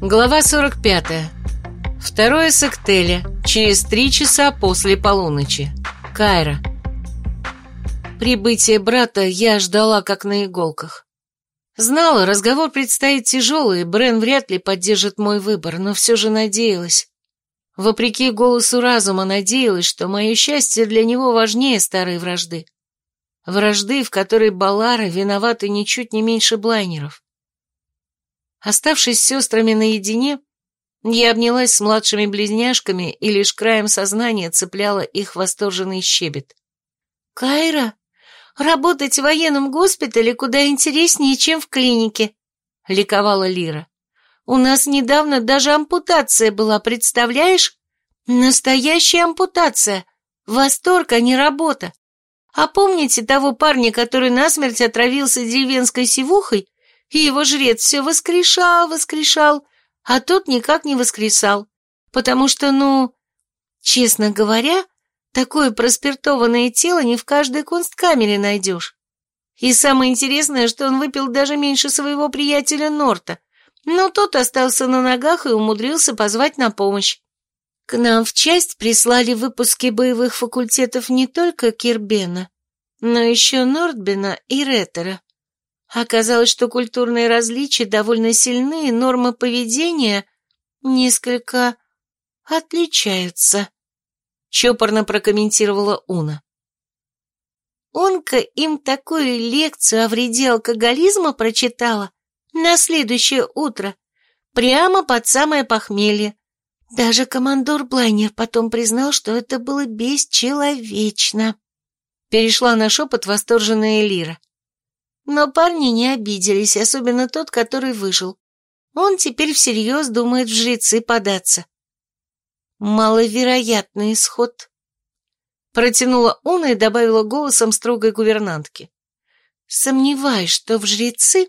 Глава 45. Второе сектеля. Через три часа после полуночи. Кайра. Прибытие брата я ждала как на иголках. Знала, разговор предстоит тяжелый, и Брен вряд ли поддержит мой выбор, но все же надеялась. Вопреки голосу разума надеялась, что мое счастье для него важнее старой вражды. Вражды, в которой Балара виноваты ничуть не меньше блайнеров. Оставшись с сестрами наедине, я обнялась с младшими близняшками и лишь краем сознания цепляла их восторженный щебет. «Кайра, работать в военном госпитале куда интереснее, чем в клинике», — ликовала Лира. «У нас недавно даже ампутация была, представляешь? Настоящая ампутация. Восторг, а не работа. А помните того парня, который насмерть отравился деревенской сивухой и его жрец все воскрешал, воскрешал, а тот никак не воскресал, потому что, ну, честно говоря, такое проспиртованное тело не в каждой кунсткамере найдешь. И самое интересное, что он выпил даже меньше своего приятеля Норта, но тот остался на ногах и умудрился позвать на помощь. К нам в часть прислали выпуски боевых факультетов не только Кирбена, но еще Нордбена и Реттера. Оказалось, что культурные различия довольно сильны, и нормы поведения несколько отличаются, чопорно прокомментировала Уна. Онка им такую лекцию о вреде алкоголизма прочитала на следующее утро, прямо под самое похмелье. Даже командор Блайнер потом признал, что это было бесчеловечно. Перешла на шепот восторженная Лира. Но парни не обиделись, особенно тот, который выжил. Он теперь всерьез думает в жрецы податься. Маловероятный исход. Протянула Уна и добавила голосом строгой гувернантки. Сомневаюсь, что в жрецы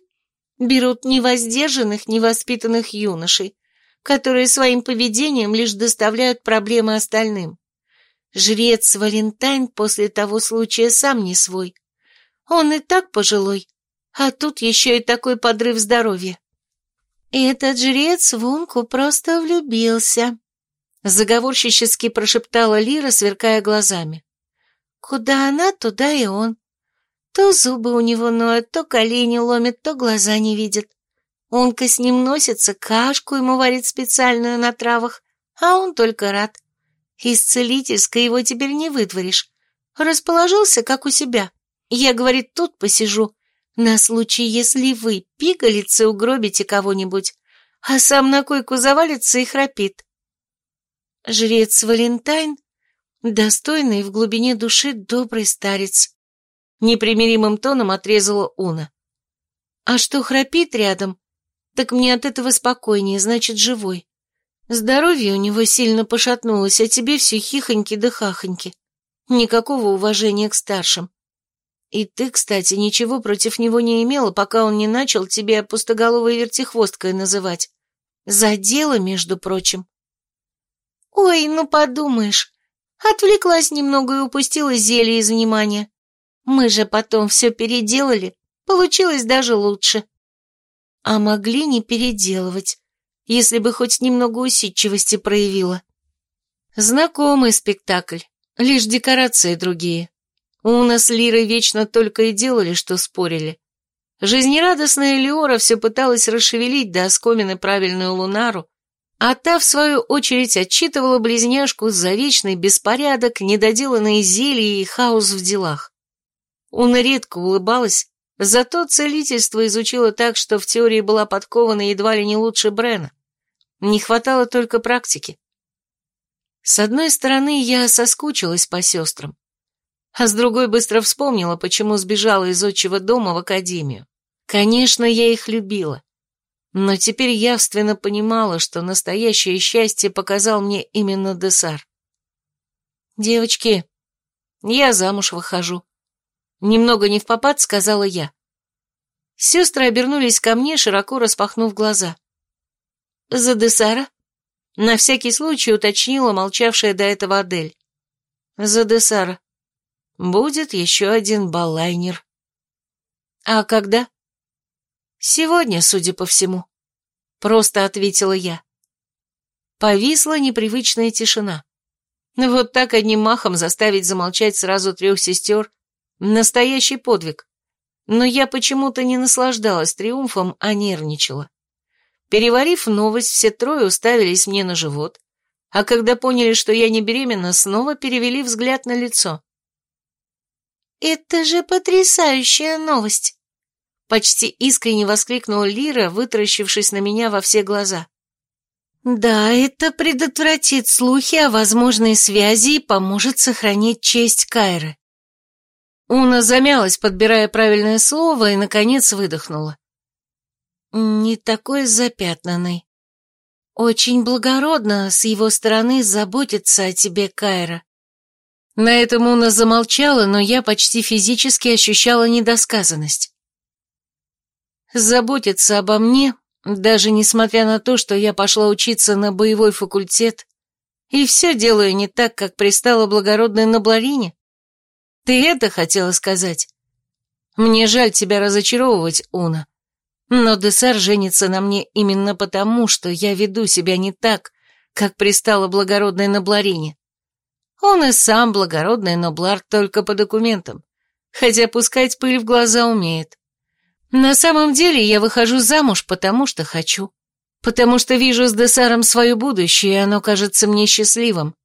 берут невоздержанных, невоспитанных юношей, которые своим поведением лишь доставляют проблемы остальным. Жрец Валентайн после того случая сам не свой. Он и так пожилой, а тут еще и такой подрыв здоровья. Этот жрец в Унку просто влюбился, заговорщически прошептала Лира, сверкая глазами. Куда она, туда и он. То зубы у него ноют, то колени ломит, то глаза не видит. Унка с ним носится, кашку ему варит специальную на травах, а он только рад. Из целительской его теперь не вытворишь. Расположился, как у себя. Я, говорит, тут посижу, на случай, если вы, пигалицы, угробите кого-нибудь, а сам на койку завалится и храпит. Жрец Валентайн — достойный в глубине души добрый старец. Непримиримым тоном отрезала Уна. А что храпит рядом, так мне от этого спокойнее, значит, живой. Здоровье у него сильно пошатнулось, а тебе все хихоньки да хахоньки. Никакого уважения к старшим. И ты, кстати, ничего против него не имела, пока он не начал тебе пустоголовой вертихвосткой называть. За дело, между прочим. Ой, ну подумаешь. Отвлеклась немного и упустила зелье из внимания. Мы же потом все переделали, получилось даже лучше. А могли не переделывать, если бы хоть немного усидчивости проявила. Знакомый спектакль, лишь декорации другие. У нас с Лирой вечно только и делали, что спорили. Жизнерадостная Леора все пыталась расшевелить до оскомины правильную Лунару, а та, в свою очередь, отчитывала близняшку за вечный беспорядок, недоделанные зелья и хаос в делах. Уна редко улыбалась, зато целительство изучила так, что в теории была подкована едва ли не лучше Брена. Не хватало только практики. С одной стороны, я соскучилась по сестрам а с другой быстро вспомнила, почему сбежала из отчего дома в академию. Конечно, я их любила, но теперь явственно понимала, что настоящее счастье показал мне именно Десар. «Девочки, я замуж выхожу», — немного не в попад сказала я. Сестры обернулись ко мне, широко распахнув глаза. «За Десара?» — на всякий случай уточнила молчавшая до этого Адель. «За Десара», Будет еще один баллайнер. А когда? Сегодня, судя по всему. Просто ответила я. Повисла непривычная тишина. Вот так одним махом заставить замолчать сразу трех сестер — настоящий подвиг. Но я почему-то не наслаждалась триумфом, а нервничала. Переварив новость, все трое уставились мне на живот, а когда поняли, что я не беременна, снова перевели взгляд на лицо. «Это же потрясающая новость!» Почти искренне воскликнула Лира, вытаращившись на меня во все глаза. «Да, это предотвратит слухи о возможной связи и поможет сохранить честь Кайры». Уна замялась, подбирая правильное слово, и, наконец, выдохнула. «Не такой запятнанный. Очень благородно с его стороны заботиться о тебе, Кайра. На этом Уна замолчала, но я почти физически ощущала недосказанность. Заботиться обо мне, даже несмотря на то, что я пошла учиться на боевой факультет, и все делаю не так, как пристала благородной на Бларине? Ты это хотела сказать? Мне жаль тебя разочаровывать, Уна. Но Десар женится на мне именно потому, что я веду себя не так, как пристала благородной на Бларине. Он и сам благородный, но Блар только по документам, хотя пускать пыль в глаза умеет. На самом деле я выхожу замуж, потому что хочу. Потому что вижу с Десаром свое будущее, и оно кажется мне счастливым.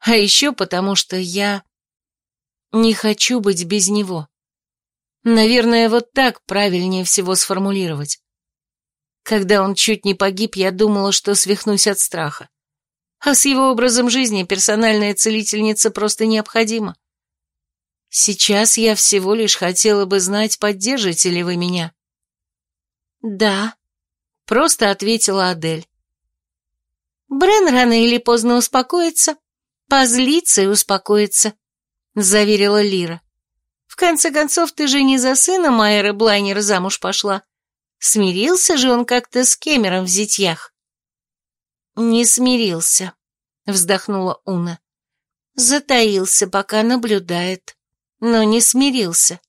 А еще потому что я не хочу быть без него. Наверное, вот так правильнее всего сформулировать. Когда он чуть не погиб, я думала, что свихнусь от страха. А с его образом жизни персональная целительница просто необходима. Сейчас я всего лишь хотела бы знать, поддержите ли вы меня. Да, просто ответила Адель. Брен рано или поздно успокоится, позлится и успокоится, заверила Лира. В конце концов, ты же не за сына Майера Блайнера замуж пошла. Смирился же он как-то с Кемером в зятьях. «Не смирился», — вздохнула Уна. «Затаился, пока наблюдает, но не смирился.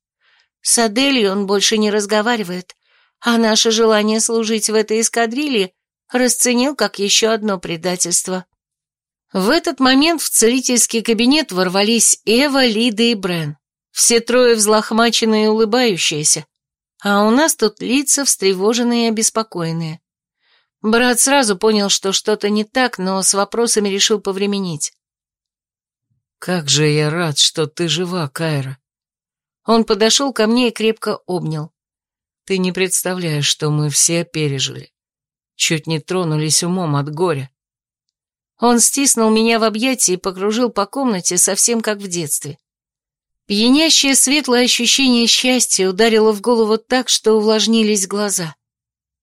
С Аделью он больше не разговаривает, а наше желание служить в этой эскадрилье расценил как еще одно предательство». В этот момент в целительский кабинет ворвались Эва, Лида и Брен. Все трое взлохмаченные и улыбающиеся, а у нас тут лица встревоженные и обеспокоенные. Брат сразу понял, что что-то не так, но с вопросами решил повременить. «Как же я рад, что ты жива, Кайра!» Он подошел ко мне и крепко обнял. «Ты не представляешь, что мы все пережили. Чуть не тронулись умом от горя». Он стиснул меня в объятии и покружил по комнате, совсем как в детстве. Пьянящее светлое ощущение счастья ударило в голову так, что увлажнились глаза.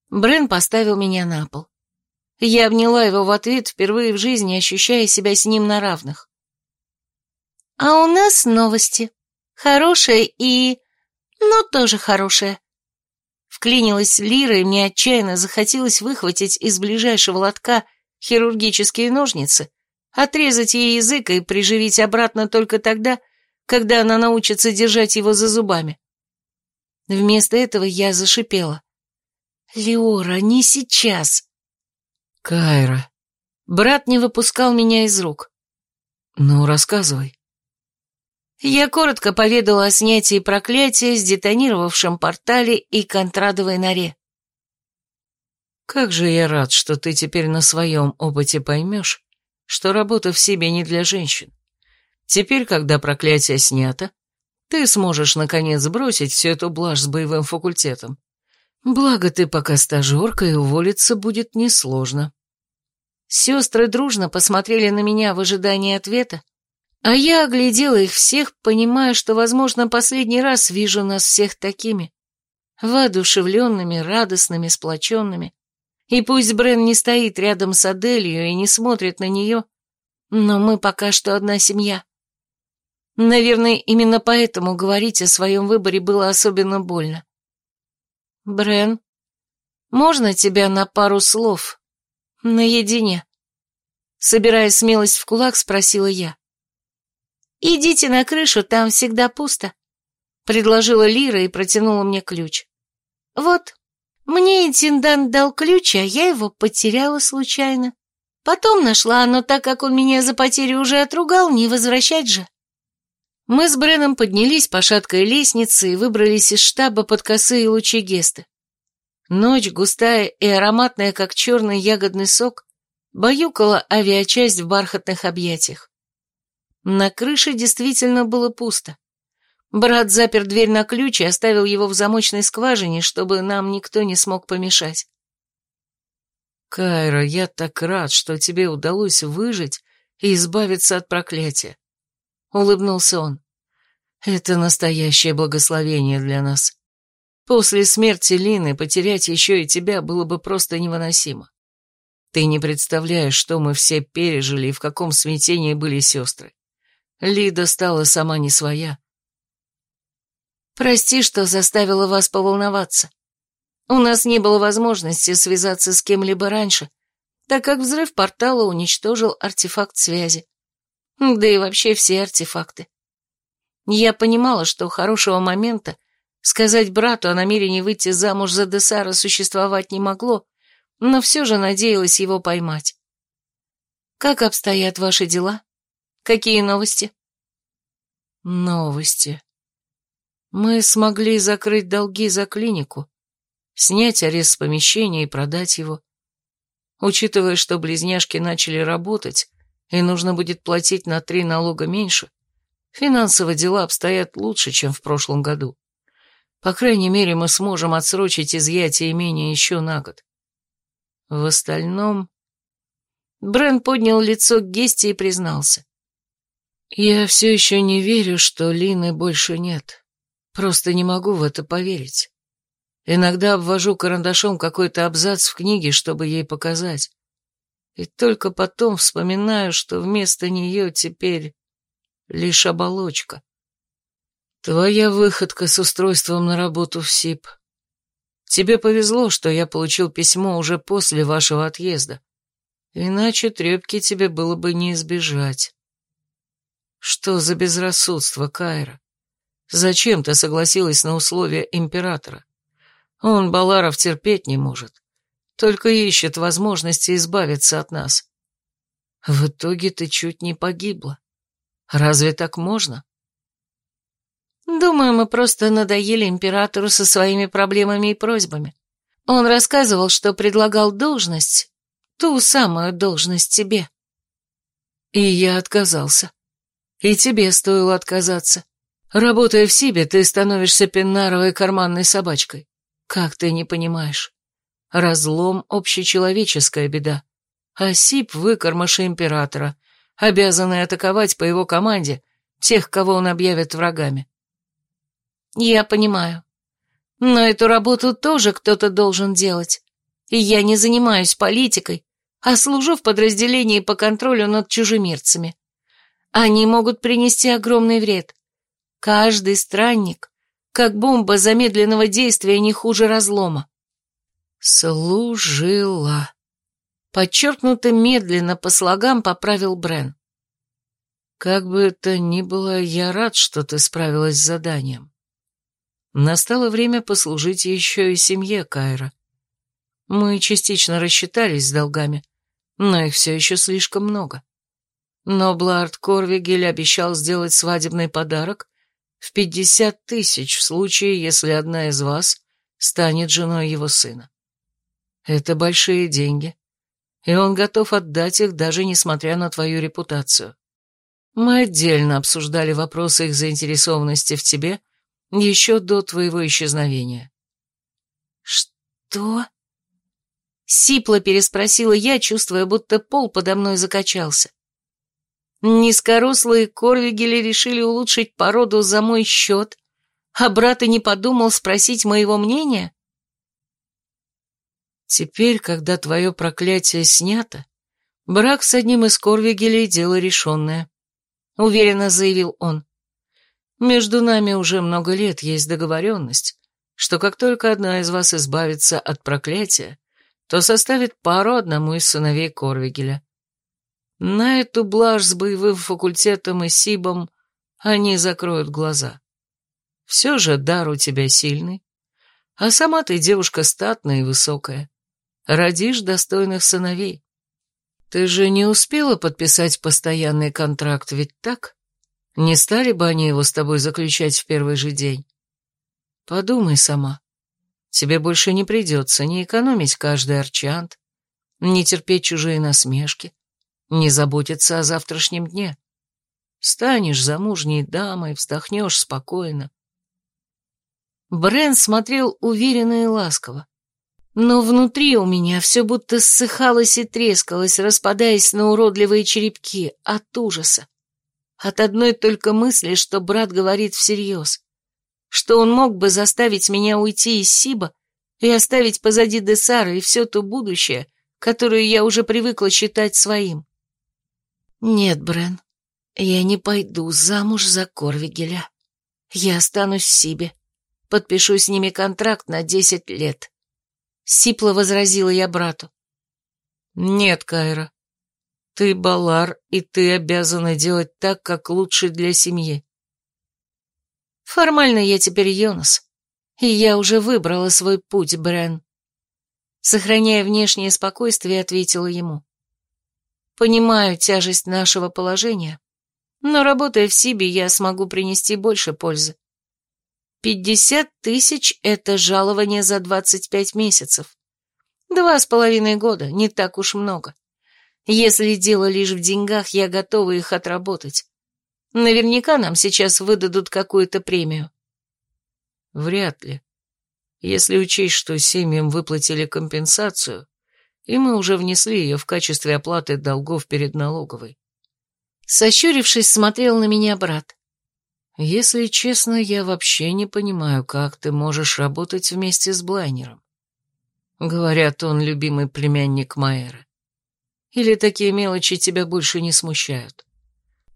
Брен поставил меня на пол. Я обняла его в ответ, впервые в жизни ощущая себя с ним на равных. «А у нас новости. Хорошая и... ну, тоже хорошая». Вклинилась Лира, и мне отчаянно захотелось выхватить из ближайшего лотка хирургические ножницы, отрезать ей язык и приживить обратно только тогда, когда она научится держать его за зубами. Вместо этого я зашипела. Леора, не сейчас. Кайра. Брат не выпускал меня из рук. Ну, рассказывай. Я коротко поведала о снятии проклятия, с детонировавшем портале и контрадовой норе. Как же я рад, что ты теперь на своем опыте поймешь, что работа в себе не для женщин. Теперь, когда проклятие снято, ты сможешь, наконец, бросить всю эту блажь с боевым факультетом. Благо ты пока стажерка, и уволиться будет несложно. Сестры дружно посмотрели на меня в ожидании ответа, а я оглядела их всех, понимая, что, возможно, последний раз вижу нас всех такими, воодушевленными, радостными, сплоченными. И пусть Брен не стоит рядом с Аделью и не смотрит на нее, но мы пока что одна семья. Наверное, именно поэтому говорить о своем выборе было особенно больно. Брен, можно тебя на пару слов? Наедине. Собирая смелость в кулак, спросила я. «Идите на крышу, там всегда пусто», — предложила Лира и протянула мне ключ. «Вот, Мне интендант дал ключ, а я его потеряла случайно. Потом нашла, но так как он меня за потерю уже отругал, не возвращать же. Мы с Бреном поднялись по шаткой лестнице и выбрались из штаба под косые лучи Гесты. Ночь, густая и ароматная, как черный ягодный сок, баюкала авиачасть в бархатных объятиях. На крыше действительно было пусто. Брат запер дверь на ключ и оставил его в замочной скважине, чтобы нам никто не смог помешать. «Кайра, я так рад, что тебе удалось выжить и избавиться от проклятия улыбнулся он. Это настоящее благословение для нас. После смерти Лины потерять еще и тебя было бы просто невыносимо. Ты не представляешь, что мы все пережили и в каком смятении были сестры. Лида стала сама не своя. Прости, что заставила вас поволноваться. У нас не было возможности связаться с кем-либо раньше, так как взрыв портала уничтожил артефакт связи. Да и вообще все артефакты. Я понимала, что хорошего момента сказать брату о намерении выйти замуж за Десара существовать не могло, но все же надеялась его поймать. «Как обстоят ваши дела? Какие новости?» «Новости. Мы смогли закрыть долги за клинику, снять арест с помещения и продать его. Учитывая, что близняшки начали работать, и нужно будет платить на три налога меньше, финансовые дела обстоят лучше, чем в прошлом году. По крайней мере, мы сможем отсрочить изъятие имения еще на год. В остальном... Брэн поднял лицо к Гесте и признался. Я все еще не верю, что Лины больше нет. Просто не могу в это поверить. Иногда обвожу карандашом какой-то абзац в книге, чтобы ей показать. И только потом вспоминаю, что вместо нее теперь лишь оболочка. Твоя выходка с устройством на работу в СИП. Тебе повезло, что я получил письмо уже после вашего отъезда. Иначе трепки тебе было бы не избежать. Что за безрассудство, Кайра? Зачем ты согласилась на условия императора? Он Баларов терпеть не может только ищет возможности избавиться от нас. В итоге ты чуть не погибла. Разве так можно? Думаю, мы просто надоели императору со своими проблемами и просьбами. Он рассказывал, что предлагал должность, ту самую должность тебе. И я отказался. И тебе стоило отказаться. Работая в Сибе, ты становишься пеннаровой карманной собачкой. Как ты не понимаешь? Разлом — общечеловеческая беда. А Сип — выкормыши императора, обязанный атаковать по его команде тех, кого он объявит врагами. Я понимаю. Но эту работу тоже кто-то должен делать. И я не занимаюсь политикой, а служу в подразделении по контролю над чужемирцами. Они могут принести огромный вред. Каждый странник, как бомба замедленного действия, не хуже разлома. «Служила». Подчеркнуто медленно по слогам поправил Брен. «Как бы это ни было, я рад, что ты справилась с заданием. Настало время послужить еще и семье Кайра. Мы частично рассчитались с долгами, но их все еще слишком много. Но Блард Корвигель обещал сделать свадебный подарок в пятьдесят тысяч в случае, если одна из вас станет женой его сына. Это большие деньги, и он готов отдать их, даже несмотря на твою репутацию. Мы отдельно обсуждали вопросы их заинтересованности в тебе еще до твоего исчезновения. «Что?» Сипло переспросила я, чувствуя, будто пол подо мной закачался. Низкорослые корвигели решили улучшить породу за мой счет, а брат и не подумал спросить моего мнения? Теперь, когда твое проклятие снято, брак с одним из Корвигелей — дело решенное», — уверенно заявил он. «Между нами уже много лет есть договоренность, что как только одна из вас избавится от проклятия, то составит пару одному из сыновей Корвигеля. На эту блажь с боевым факультетом и Сибом они закроют глаза. Все же дар у тебя сильный, А сама ты девушка статная и высокая. Родишь достойных сыновей. Ты же не успела подписать постоянный контракт, ведь так? Не стали бы они его с тобой заключать в первый же день? Подумай сама. Тебе больше не придется не экономить каждый арчант, не терпеть чужие насмешки, не заботиться о завтрашнем дне. Станешь замужней дамой, вздохнешь спокойно. Брэн смотрел уверенно и ласково. Но внутри у меня все будто ссыхалось и трескалось, распадаясь на уродливые черепки от ужаса. От одной только мысли, что брат говорит всерьез. Что он мог бы заставить меня уйти из Сиба и оставить позади Десара и все то будущее, которое я уже привыкла считать своим. Нет, Брен, я не пойду замуж за Корвигеля. Я останусь в Сибе. Подпишу с ними контракт на десять лет. Сипло возразила я брату. Нет, Кайра. Ты Балар, и ты обязана делать так, как лучше для семьи. Формально я теперь Йонас, и я уже выбрала свой путь, Брен. Сохраняя внешнее спокойствие, ответила ему. Понимаю тяжесть нашего положения, но работая в Сибе, я смогу принести больше пользы. Пятьдесят тысяч — это жалование за двадцать пять месяцев. Два с половиной года, не так уж много. Если дело лишь в деньгах, я готова их отработать. Наверняка нам сейчас выдадут какую-то премию. Вряд ли. Если учесть, что семьям выплатили компенсацию, и мы уже внесли ее в качестве оплаты долгов перед налоговой. Сощурившись, смотрел на меня брат. Если честно, я вообще не понимаю, как ты можешь работать вместе с Блайнером. Говорят, он любимый племянник Майеры. Или такие мелочи тебя больше не смущают?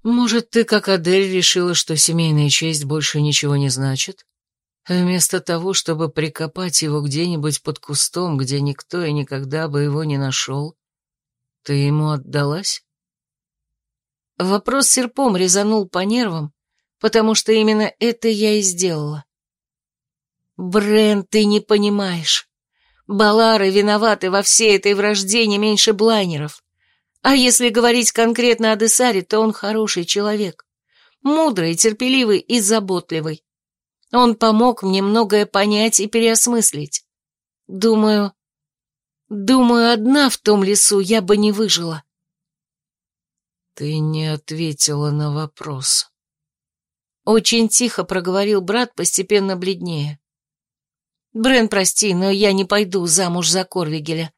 Может, ты, как Адель, решила, что семейная честь больше ничего не значит? Вместо того, чтобы прикопать его где-нибудь под кустом, где никто и никогда бы его не нашел, ты ему отдалась? Вопрос серпом резанул по нервам, потому что именно это я и сделала. Брен, ты не понимаешь. Балары виноваты во всей этой вражде не меньше блайнеров. А если говорить конкретно о Десаре, то он хороший человек. Мудрый, терпеливый и заботливый. Он помог мне многое понять и переосмыслить. Думаю... Думаю, одна в том лесу я бы не выжила. Ты не ответила на вопрос. Очень тихо проговорил брат, постепенно бледнее. Брен, прости, но я не пойду замуж за Корвигеля.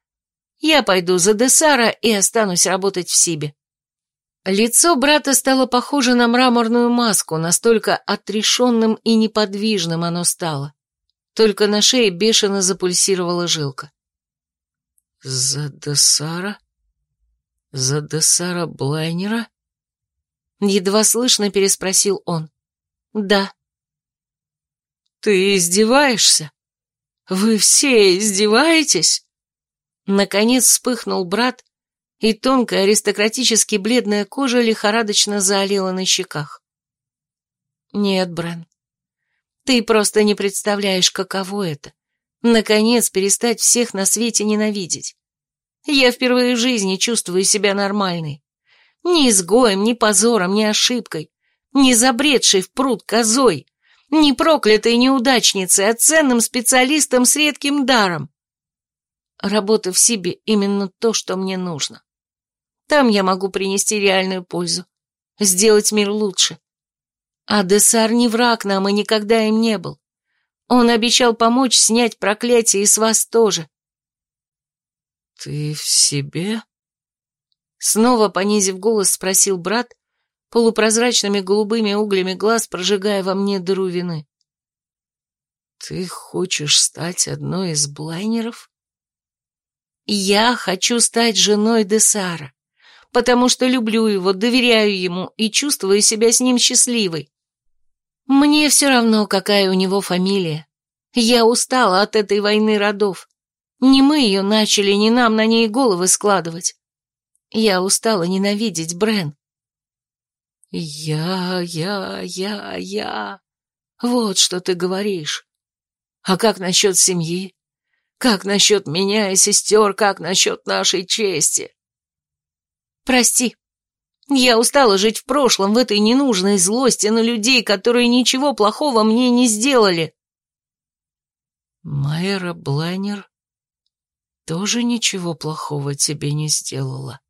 Я пойду за Десара и останусь работать в Сибе. Лицо брата стало похоже на мраморную маску, настолько отрешенным и неподвижным оно стало. Только на шее бешено запульсировала жилка. «За Десара? За Десара Блайнера?» Едва слышно переспросил он. «Да». «Ты издеваешься? Вы все издеваетесь?» Наконец вспыхнул брат, и тонкая аристократически бледная кожа лихорадочно заолела на щеках. «Нет, Брен, ты просто не представляешь, каково это. Наконец перестать всех на свете ненавидеть. Я впервые в жизни чувствую себя нормальной. Ни изгоем, ни позором, ни ошибкой не забредшей в пруд козой, не проклятой неудачницей, а ценным специалистом с редким даром. Работа в себе именно то, что мне нужно. Там я могу принести реальную пользу, сделать мир лучше. А Десар не враг нам и никогда им не был. Он обещал помочь снять проклятие и с вас тоже. «Ты в себе?» Снова, понизив голос, спросил брат, полупрозрачными голубыми углями глаз прожигая во мне дыру вины. «Ты хочешь стать одной из блайнеров?» «Я хочу стать женой Десара, потому что люблю его, доверяю ему и чувствую себя с ним счастливой. Мне все равно, какая у него фамилия. Я устала от этой войны родов. Не мы ее начали, не нам на ней головы складывать. Я устала ненавидеть Брен. «Я, я, я, я... Вот что ты говоришь. А как насчет семьи? Как насчет меня и сестер? Как насчет нашей чести? Прости. Я устала жить в прошлом, в этой ненужной злости на людей, которые ничего плохого мне не сделали. Майра Блайнер тоже ничего плохого тебе не сделала.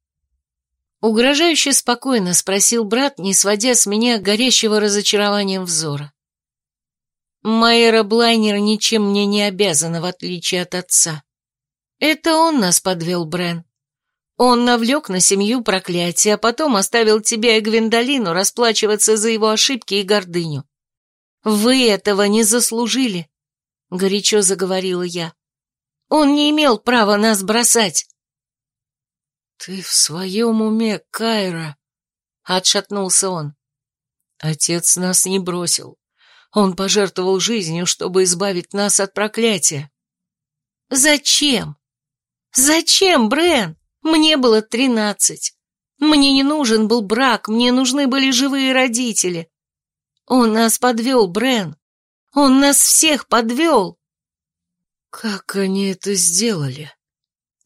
Угрожающе спокойно спросил брат, не сводя с меня горящего разочарованием взора. Майера Блайнер ничем мне не обязана, в отличие от отца. Это он нас подвел, Брен. Он навлек на семью проклятие, а потом оставил тебя и Гвиндолину расплачиваться за его ошибки и гордыню. Вы этого не заслужили, — горячо заговорила я. Он не имел права нас бросать. «Ты в своем уме, Кайра?» — отшатнулся он. «Отец нас не бросил. Он пожертвовал жизнью, чтобы избавить нас от проклятия». «Зачем? Зачем, Брен? Мне было тринадцать. Мне не нужен был брак, мне нужны были живые родители. Он нас подвел, Брен. Он нас всех подвел». «Как они это сделали?»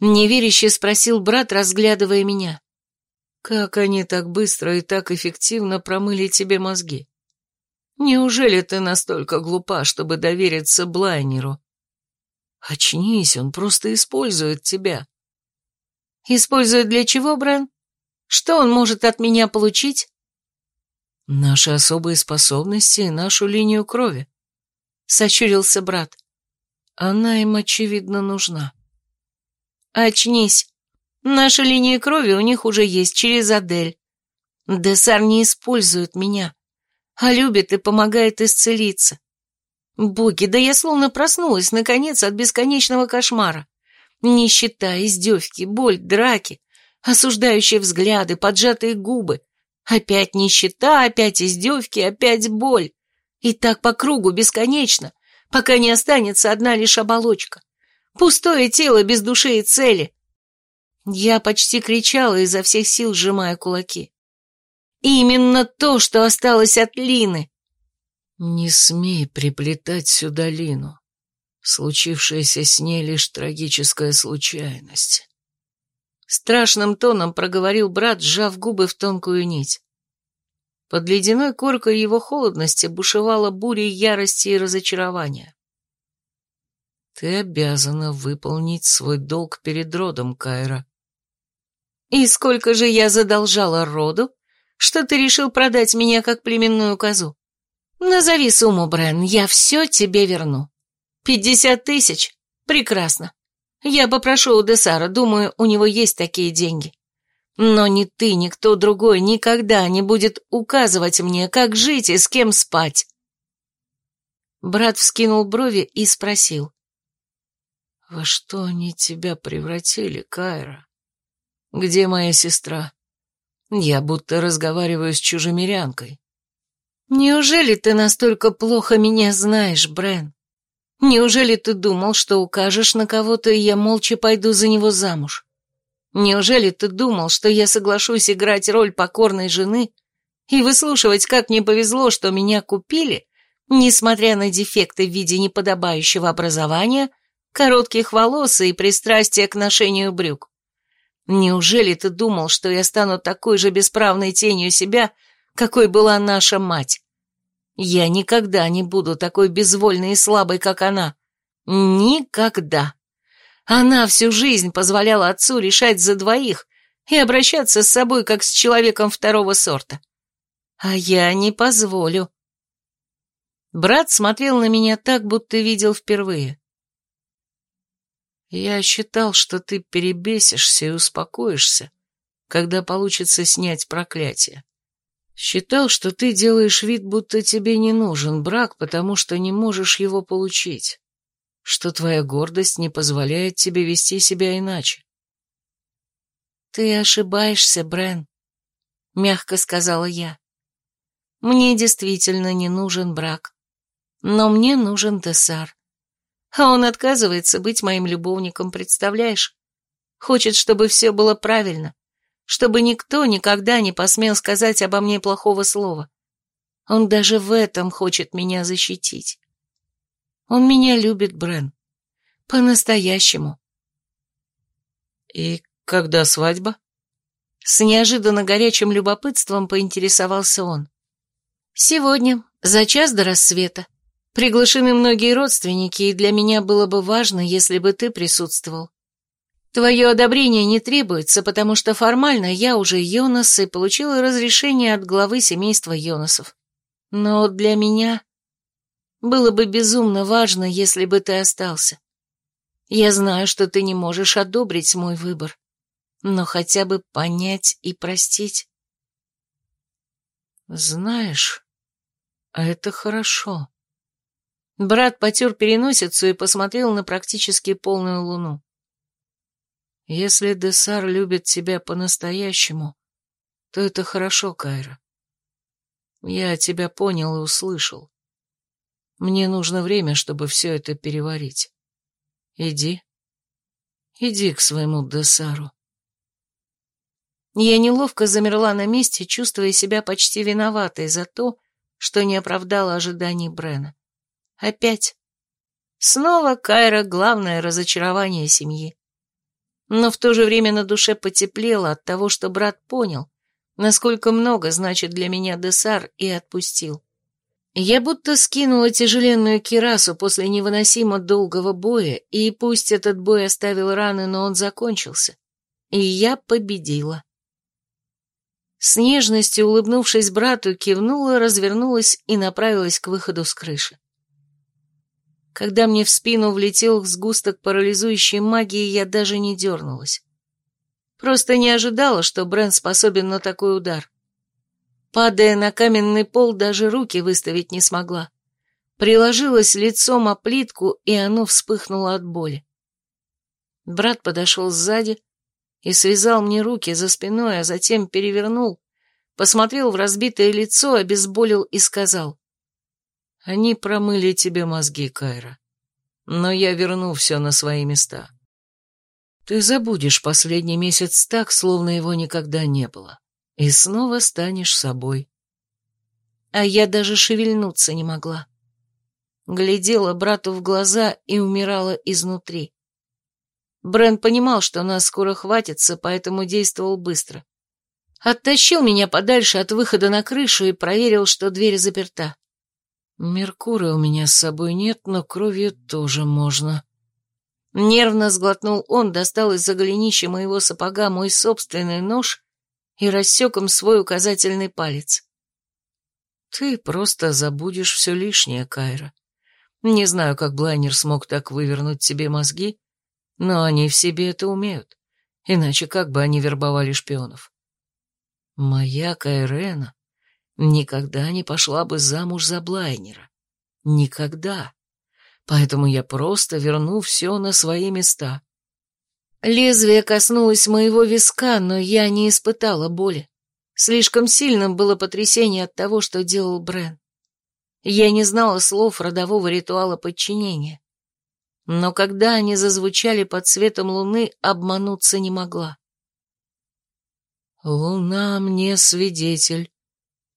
Неверяще спросил брат, разглядывая меня. «Как они так быстро и так эффективно промыли тебе мозги? Неужели ты настолько глупа, чтобы довериться Блайнеру? Очнись, он просто использует тебя». «Использует для чего, Брэн? Что он может от меня получить?» «Наши особые способности и нашу линию крови», — сощурился брат. «Она им, очевидно, нужна». Очнись. Наша линия крови у них уже есть через Адель. Десар не использует меня, а любит и помогает исцелиться. Боги, да я словно проснулась, наконец, от бесконечного кошмара. Нищета, издевки, боль, драки, осуждающие взгляды, поджатые губы. Опять нищета, опять издевки, опять боль. И так по кругу бесконечно, пока не останется одна лишь оболочка. Пустое тело без души и цели. Я почти кричала изо всех сил, сжимая кулаки. Именно то, что осталось от Лины. Не смей приплетать сюда Лину. Случившаяся с ней лишь трагическая случайность. Страшным тоном проговорил брат, сжав губы в тонкую нить. Под ледяной коркой его холодности бушевала буря ярости и разочарования. Ты обязана выполнить свой долг перед родом, Кайра. И сколько же я задолжала роду, что ты решил продать меня как племенную козу? Назови сумму, Брен, я все тебе верну. Пятьдесят тысяч? Прекрасно. Я попрошу у Десара, думаю, у него есть такие деньги. Но ни ты, ни кто другой никогда не будет указывать мне, как жить и с кем спать. Брат вскинул брови и спросил. «Во что они тебя превратили, Кайра? Где моя сестра? Я будто разговариваю с чужемирянкой». «Неужели ты настолько плохо меня знаешь, Брен? Неужели ты думал, что укажешь на кого-то, и я молча пойду за него замуж? Неужели ты думал, что я соглашусь играть роль покорной жены и выслушивать, как мне повезло, что меня купили, несмотря на дефекты в виде неподобающего образования — коротких волос и пристрастие к ношению брюк. Неужели ты думал, что я стану такой же бесправной тенью себя, какой была наша мать? Я никогда не буду такой безвольной и слабой, как она. Никогда. Она всю жизнь позволяла отцу решать за двоих и обращаться с собой, как с человеком второго сорта. А я не позволю. Брат смотрел на меня так, будто видел впервые. Я считал, что ты перебесишься и успокоишься, когда получится снять проклятие. Считал, что ты делаешь вид, будто тебе не нужен брак, потому что не можешь его получить, что твоя гордость не позволяет тебе вести себя иначе. «Ты ошибаешься, Брен», — мягко сказала я. «Мне действительно не нужен брак, но мне нужен Тесар. А он отказывается быть моим любовником, представляешь? Хочет, чтобы все было правильно, чтобы никто никогда не посмел сказать обо мне плохого слова. Он даже в этом хочет меня защитить. Он меня любит, Брен. По-настоящему. И когда свадьба? С неожиданно горячим любопытством поинтересовался он. Сегодня, за час до рассвета. Приглашены многие родственники, и для меня было бы важно, если бы ты присутствовал. Твое одобрение не требуется, потому что формально я уже Йонас и получила разрешение от главы семейства Йонасов. Но для меня было бы безумно важно, если бы ты остался. Я знаю, что ты не можешь одобрить мой выбор, но хотя бы понять и простить. Знаешь, это хорошо. Брат потер переносицу и посмотрел на практически полную луну. Если Десар любит тебя по-настоящему, то это хорошо, Кайра. Я тебя понял и услышал. Мне нужно время, чтобы все это переварить. Иди. Иди к своему Десару. Я неловко замерла на месте, чувствуя себя почти виноватой за то, что не оправдала ожиданий Брена. Опять. Снова Кайра — главное разочарование семьи но в то же время на душе потеплело от того, что брат понял, насколько много значит для меня Десар, и отпустил. Я будто скинула тяжеленную кирасу после невыносимо долгого боя, и пусть этот бой оставил раны, но он закончился. И я победила. С нежностью улыбнувшись брату, кивнула, развернулась и направилась к выходу с крыши. Когда мне в спину влетел сгусток парализующей магии, я даже не дернулась. Просто не ожидала, что Брэн способен на такой удар. Падая на каменный пол, даже руки выставить не смогла. Приложилась лицом о плитку, и оно вспыхнуло от боли. Брат подошел сзади и связал мне руки за спиной, а затем перевернул, посмотрел в разбитое лицо, обезболил и сказал. Они промыли тебе мозги, Кайра. Но я верну все на свои места. Ты забудешь последний месяц так, словно его никогда не было, и снова станешь собой. А я даже шевельнуться не могла. Глядела брату в глаза и умирала изнутри. Брэн понимал, что нас скоро хватится, поэтому действовал быстро. Оттащил меня подальше от выхода на крышу и проверил, что дверь заперта. Меркурия у меня с собой нет, но кровью тоже можно. Нервно сглотнул он, достал из-за голенища моего сапога мой собственный нож и рассек им свой указательный палец. Ты просто забудешь все лишнее, Кайра. Не знаю, как Блайнер смог так вывернуть тебе мозги, но они в себе это умеют. Иначе как бы они вербовали шпионов? Моя Кайрена никогда не пошла бы замуж за Блайнера. Никогда. Поэтому я просто верну все на свои места. Лезвие коснулось моего виска, но я не испытала боли. Слишком сильным было потрясение от того, что делал Брен. Я не знала слов родового ритуала подчинения. Но когда они зазвучали под светом луны, обмануться не могла. «Луна мне свидетель,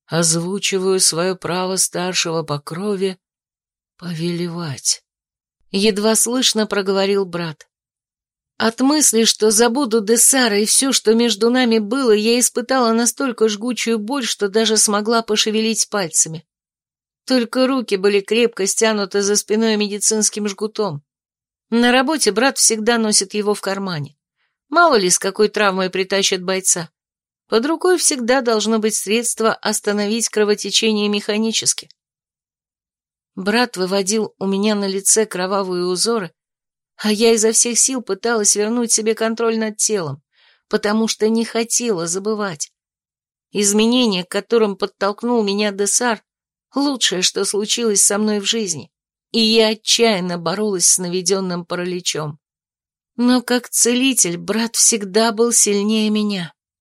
озвучиваю свое право старшего по крови повелевать. Едва слышно проговорил брат. От мысли, что забуду Десара и все, что между нами было, я испытала настолько жгучую боль, что даже смогла пошевелить пальцами. Только руки были крепко стянуты за спиной медицинским жгутом. На работе брат всегда носит его в кармане. Мало ли, с какой травмой притащат бойца. Под рукой всегда должно быть средство остановить кровотечение механически. Брат выводил у меня на лице кровавые узоры, а я изо всех сил пыталась вернуть себе контроль над телом, потому что не хотела забывать. Изменения, к которым подтолкнул меня Десар, лучшее, что случилось со мной в жизни, и я отчаянно боролась с наведенным параличом. Но как целитель брат всегда был сильнее меня.